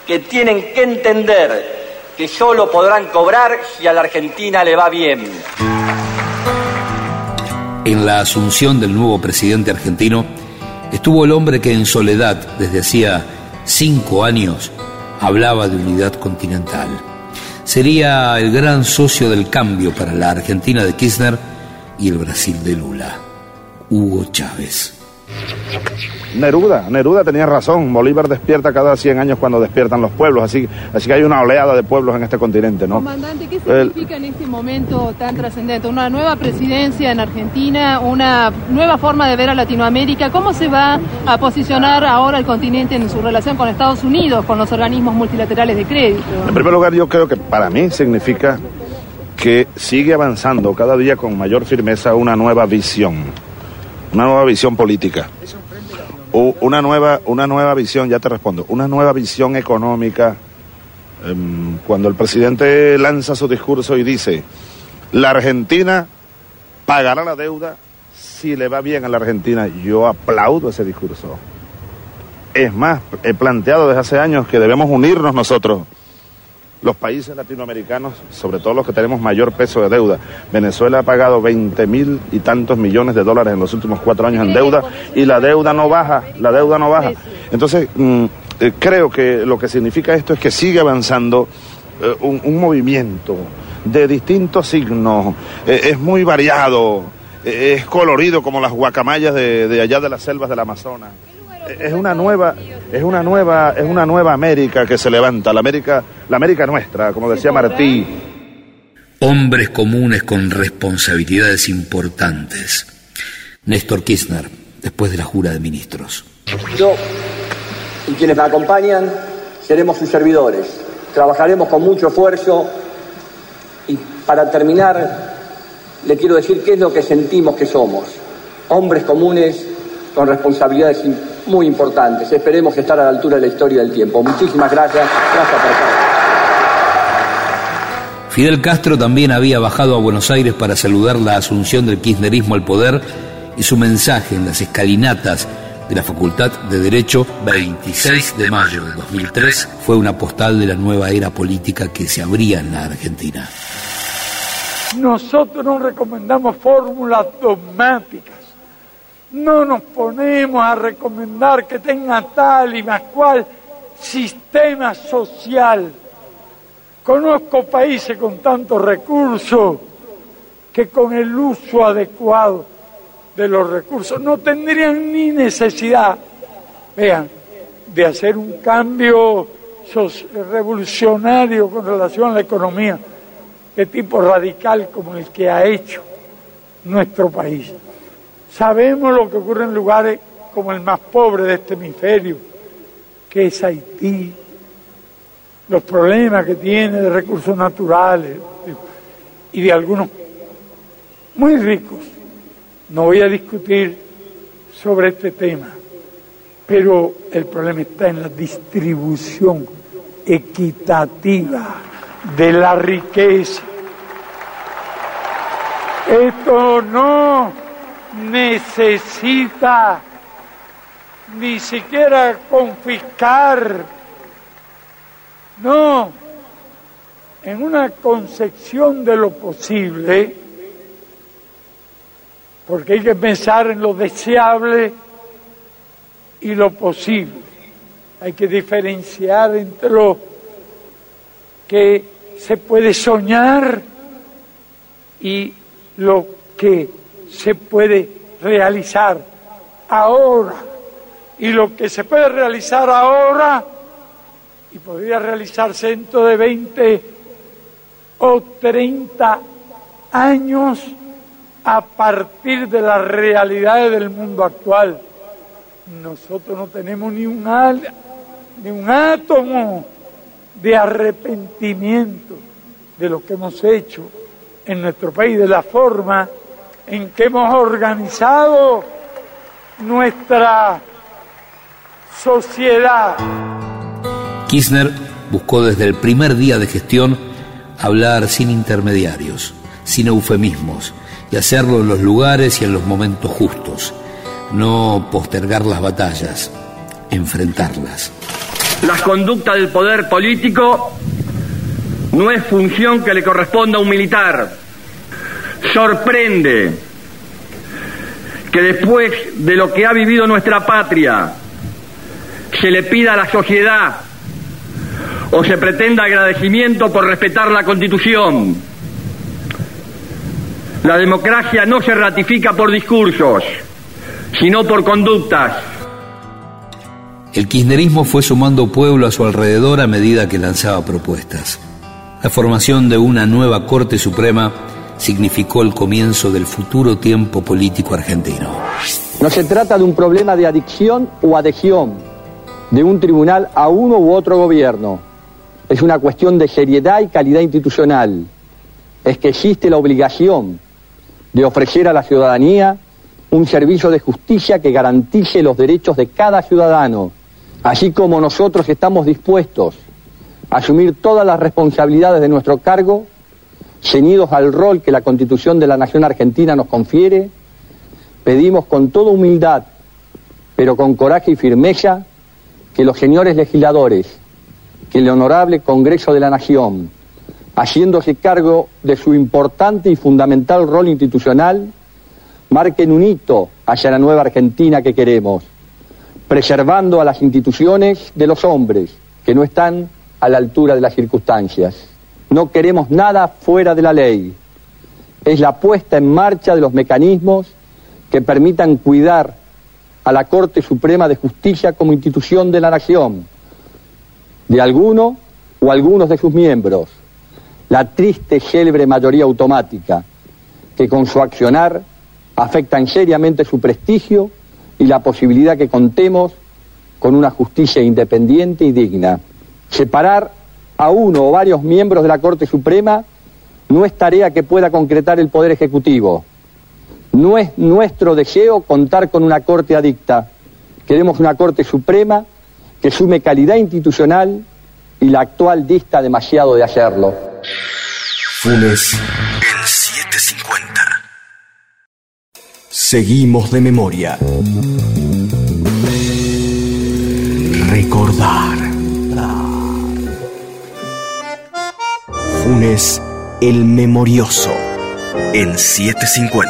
que tienen que entender que solo podrán cobrar si a la Argentina le va bien. En la asunción del nuevo presidente argentino estuvo el hombre que en soledad, desde hacía cinco años, hablaba de unidad continental. Sería el gran socio del cambio para la Argentina de Kirchner y el Brasil de Lula, Hugo Chávez. Neruda, Neruda tenía razón, Bolívar despierta cada 100 años cuando despiertan los pueblos, así, así que hay una oleada de pueblos en este continente, ¿no? Comandante, ¿qué significa en este momento tan trascendente? Una nueva presidencia en Argentina, una nueva forma de ver a Latinoamérica, ¿cómo se va a posicionar ahora el continente en su relación con Estados Unidos, con los organismos multilaterales de crédito? En primer lugar, yo creo que para mí significa que sigue avanzando cada día con mayor firmeza una nueva visión, una nueva visión política una nueva, una nueva visión, ya te respondo, una nueva visión económica. Em, cuando el presidente lanza su discurso y dice, la Argentina pagará la deuda si le va bien a la Argentina, yo aplaudo ese discurso. Es más, he planteado desde hace años que debemos unirnos nosotros los países latinoamericanos, sobre todo los que tenemos mayor peso de deuda. Venezuela ha pagado 20 mil y tantos millones de dólares en los últimos cuatro años en deuda y la deuda no baja, la deuda no baja. Entonces, mm, eh, creo que lo que significa esto es que sigue avanzando eh, un, movimiento de distintos signos, eh, es muy variado, es colorido como las guacamayas de, allá de las selvas del Amazonas. Es una nueva, es una nueva, es una nueva América que se levanta, la América, la América nuestra, como decía Martí. Hombres comunes con responsabilidades importantes. Néstor Kirchner, después de la jura de ministros. Yo y quienes me acompañan seremos sus servidores. Trabajaremos con mucho esfuerzo y para terminar le quiero decir qué es lo que sentimos que somos. Hombres comunes con responsabilidades muy importantes. Esperemos estar a la altura de la historia del tiempo. Muchísimas gracias. Gracias por estar. Fidel Castro también había bajado a Buenos Aires para saludar la asunción del kirchnerismo al poder y su mensaje en las escalinatas de la Facultad de Derecho 26 de mayo de 2003 fue una postal de la nueva era política que se abría en la Argentina. Nosotros no recomendamos fórmulas dogmáticas. No nos ponemos a recomendar que tenga tal y más cual sistema social. Conozco países con tantos recursos que con el uso adecuado de los recursos. No tendrían ni necesidad, vean, de hacer un cambio revolucionario con relación a la economía de tipo radical como el que ha hecho nuestro país. Sabemos lo que ocurre en lugares como el más pobre de este hemisferio, que es Haití, los problemas que tiene de recursos naturales y de algunos muy ricos no voy a discutir sobre este tema, pero el problema está en la distribución equitativa de la riqueza. Esto no necesita ni siquiera confiscar, no, en una concepción de lo posible, porque hay que pensar en lo deseable y lo posible. Hay que diferenciar entre lo que se puede soñar y lo que se puede realizar ahora. Y lo que se puede realizar ahora y podría realizarse dentro de 20 o 30 años a partir de las realidades del mundo actual. Nosotros no tenemos ni un, ni un átomo de arrepentimiento de lo que hemos hecho en nuestro país, de la forma en que hemos organizado nuestra sociedad. Kirchner buscó desde el primer día de gestión hablar sin intermediarios, sin eufemismos, y hacerlo en los lugares y en los momentos justos, no postergar las batallas, enfrentarlas. La conducta del poder político no es función que le corresponda a un militar. Sorprende que después de lo que ha vivido nuestra patria se le pida a la sociedad o se pretenda agradecimiento por respetar la Constitución la democracia no se ratifica por discursos, sino por conductas. El kirchnerismo fue sumando pueblo a su alrededor a medida que lanzaba propuestas. La formación de una nueva Corte Suprema significó el comienzo del futuro tiempo político argentino. No se trata de un problema de adicción o adhesión de un tribunal a uno u otro gobierno. Es una cuestión de seriedad y calidad institucional. Es que existe la obligación de ofrecer a la ciudadanía un servicio de justicia que garantice los derechos de cada ciudadano, así como nosotros estamos dispuestos a asumir todas las responsabilidades de nuestro cargo, ceñidos al rol que la Constitución de la Nación Argentina nos confiere, pedimos con toda humildad, pero con coraje y firmeza, que los señores legisladores, que el honorable Congreso de la Nación, haciéndose cargo de su importante y fundamental rol institucional, marquen un hito hacia la nueva Argentina que queremos, preservando a las instituciones de los hombres que no están a la altura de las circunstancias. No queremos nada fuera de la ley. Es la puesta en marcha de los mecanismos que permitan cuidar a la Corte Suprema de Justicia como institución de la nación, de alguno o algunos de sus miembros, la triste célebre mayoría automática, que con su accionar afectan seriamente su prestigio y la posibilidad que contemos con una justicia independiente y digna. Separar a uno o varios miembros de la Corte Suprema no es tarea que pueda concretar el Poder Ejecutivo. No es nuestro deseo contar con una Corte adicta. Queremos una Corte Suprema que sume calidad institucional y la actual dista demasiado de hacerlo. Funes en 750. Seguimos de memoria. Recordar. Funes el Memorioso en 750.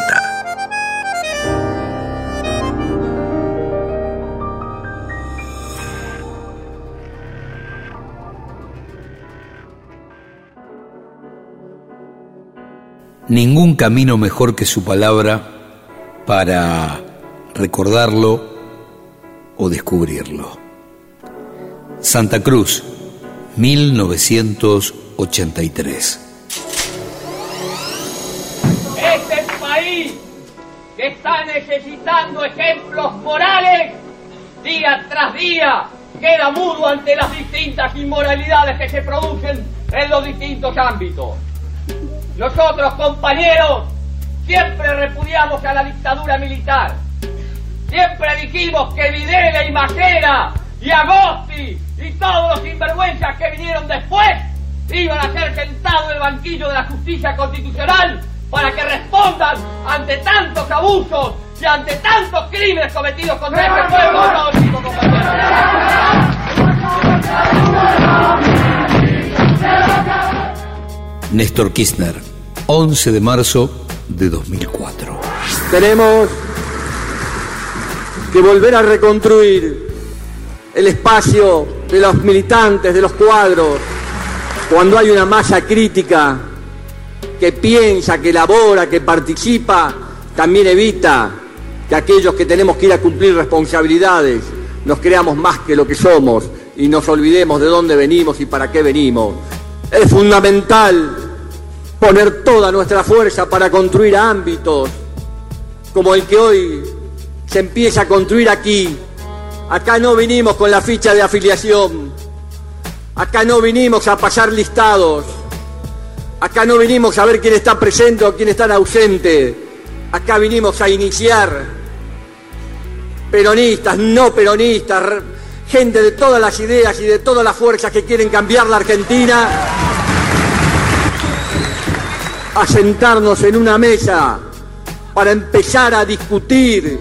Ningún camino mejor que su palabra para recordarlo o descubrirlo. Santa Cruz, 1983. Este país que está necesitando ejemplos morales día tras día queda mudo ante las distintas inmoralidades que se producen en los distintos ámbitos. Nosotros, compañeros, siempre repudiamos a la dictadura militar. Siempre dijimos que Videla y Macera y Agosti y todos los sinvergüenzas que vinieron después iban a ser sentados en el banquillo de la justicia constitucional para que respondan ante tantos abusos y ante tantos crímenes cometidos contra este pueblo. No, Néstor Kirchner, 11 de marzo de 2004. Tenemos que volver a reconstruir el espacio de los militantes, de los cuadros, cuando hay una masa crítica que piensa, que elabora, que participa, también evita que aquellos que tenemos que ir a cumplir responsabilidades nos creamos más que lo que somos y nos olvidemos de dónde venimos y para qué venimos. Es fundamental poner toda nuestra fuerza para construir ámbitos como el que hoy se empieza a construir aquí. Acá no vinimos con la ficha de afiliación, acá no vinimos a pasar listados, acá no vinimos a ver quién está presente o quién está ausente, acá vinimos a iniciar. Peronistas, no peronistas, gente de todas las ideas y de todas las fuerzas que quieren cambiar la Argentina a sentarnos en una mesa para empezar a discutir,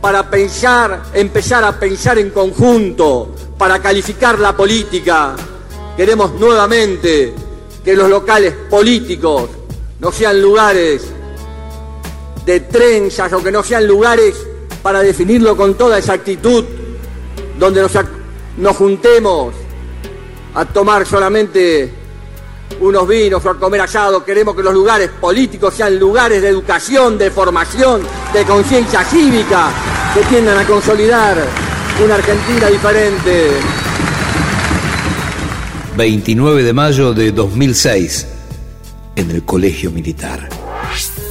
para pensar, empezar a pensar en conjunto, para calificar la política. Queremos nuevamente que los locales políticos no sean lugares de trenzas o que no sean lugares para definirlo con toda exactitud, donde nos, juntemos a tomar solamente unos vinos o a comer asado. Queremos que los lugares políticos sean lugares de educación, de formación, de conciencia cívica, que tiendan a consolidar una Argentina diferente. 29 de mayo de 2006, en el Colegio Militar.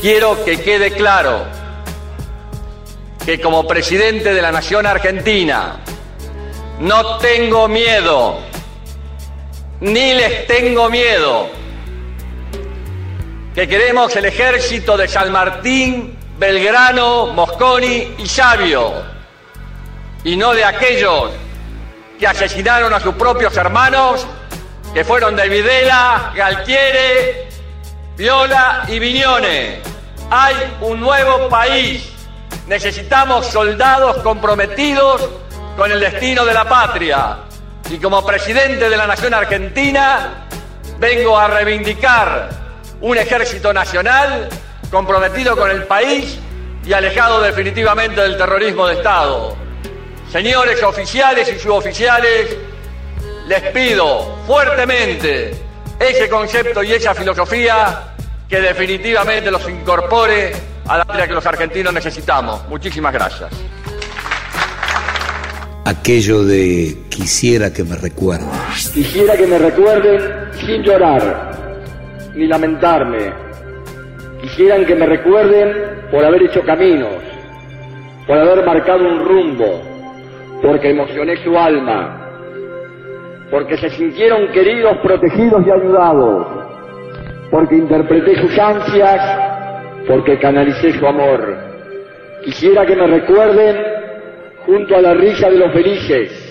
Quiero que quede claro que como presidente de la Nación Argentina no tengo miedo ni les tengo miedo. Que queremos el ejército de San Martín, Belgrano, Mosconi y Sabio, y no de aquellos que asesinaron a sus propios hermanos, que fueron de Videla, Galtiere, Viola y Viñone. Hay un nuevo país. Necesitamos soldados comprometidos con el destino de la patria y como presidente de la Nación Argentina vengo a reivindicar un ejército nacional comprometido con el país y alejado definitivamente del terrorismo de Estado. Señores oficiales y suboficiales, les pido fuertemente ese concepto y esa filosofía que definitivamente los incorpore a la vida que los argentinos necesitamos. Muchísimas gracias. Aquello de quisiera que me recuerden. Quisiera que me recuerden sin llorar ni lamentarme. Quisieran que me recuerden por haber hecho caminos, por haber marcado un rumbo, porque emocioné su alma, porque se sintieron queridos, protegidos y ayudados, porque interpreté sus ansias, porque canalicé su amor. Quisiera que me recuerden junto a la risa de los felices,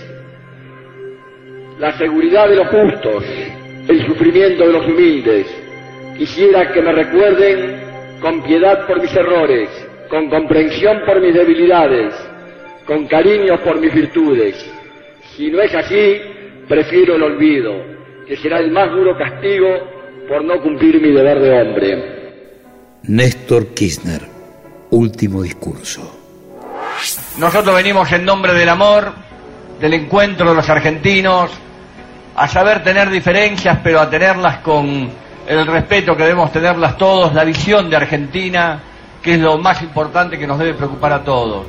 la seguridad de los justos, el sufrimiento de los humildes. Quisiera que me recuerden con piedad por mis errores, con comprensión por mis debilidades, con cariño por mis virtudes. Si no es así, prefiero el olvido, que será el más duro castigo por no cumplir mi deber de hombre. Néstor Kirchner, último discurso. Nosotros venimos en nombre del amor, del encuentro de los argentinos, a saber tener diferencias, pero a tenerlas con el respeto que debemos tenerlas todos, la visión de Argentina, que es lo más importante que nos debe preocupar a todos.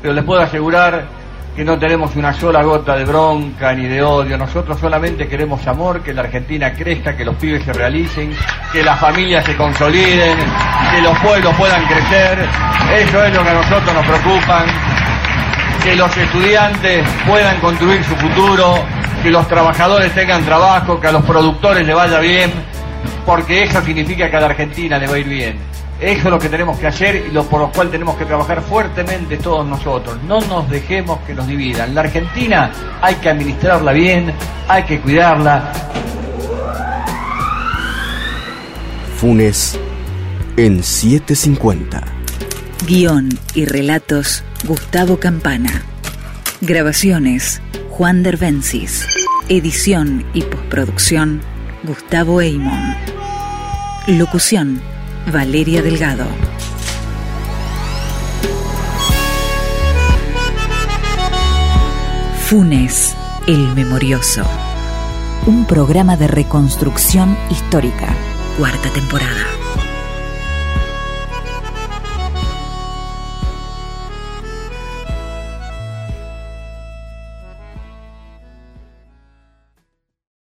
Pero les puedo asegurar que no tenemos una sola gota de bronca ni de odio, nosotros solamente queremos amor, que la Argentina crezca, que los pibes se realicen, que las familias se consoliden, que los pueblos puedan crecer, eso es lo que a nosotros nos preocupa, que los estudiantes puedan construir su futuro, que los trabajadores tengan trabajo, que a los productores le vaya bien, porque eso significa que a la Argentina le va a ir bien. Eso es lo que tenemos que hacer y lo por lo cual tenemos que trabajar fuertemente todos nosotros. No nos dejemos que nos dividan. La Argentina hay que administrarla bien, hay que cuidarla. Funes en 750. Guión y relatos Gustavo Campana. Grabaciones Juan Derbencis. Edición y postproducción Gustavo Eimon. Locución Valeria Delgado. Funes, el Memorioso. Un programa de reconstrucción histórica. Cuarta temporada.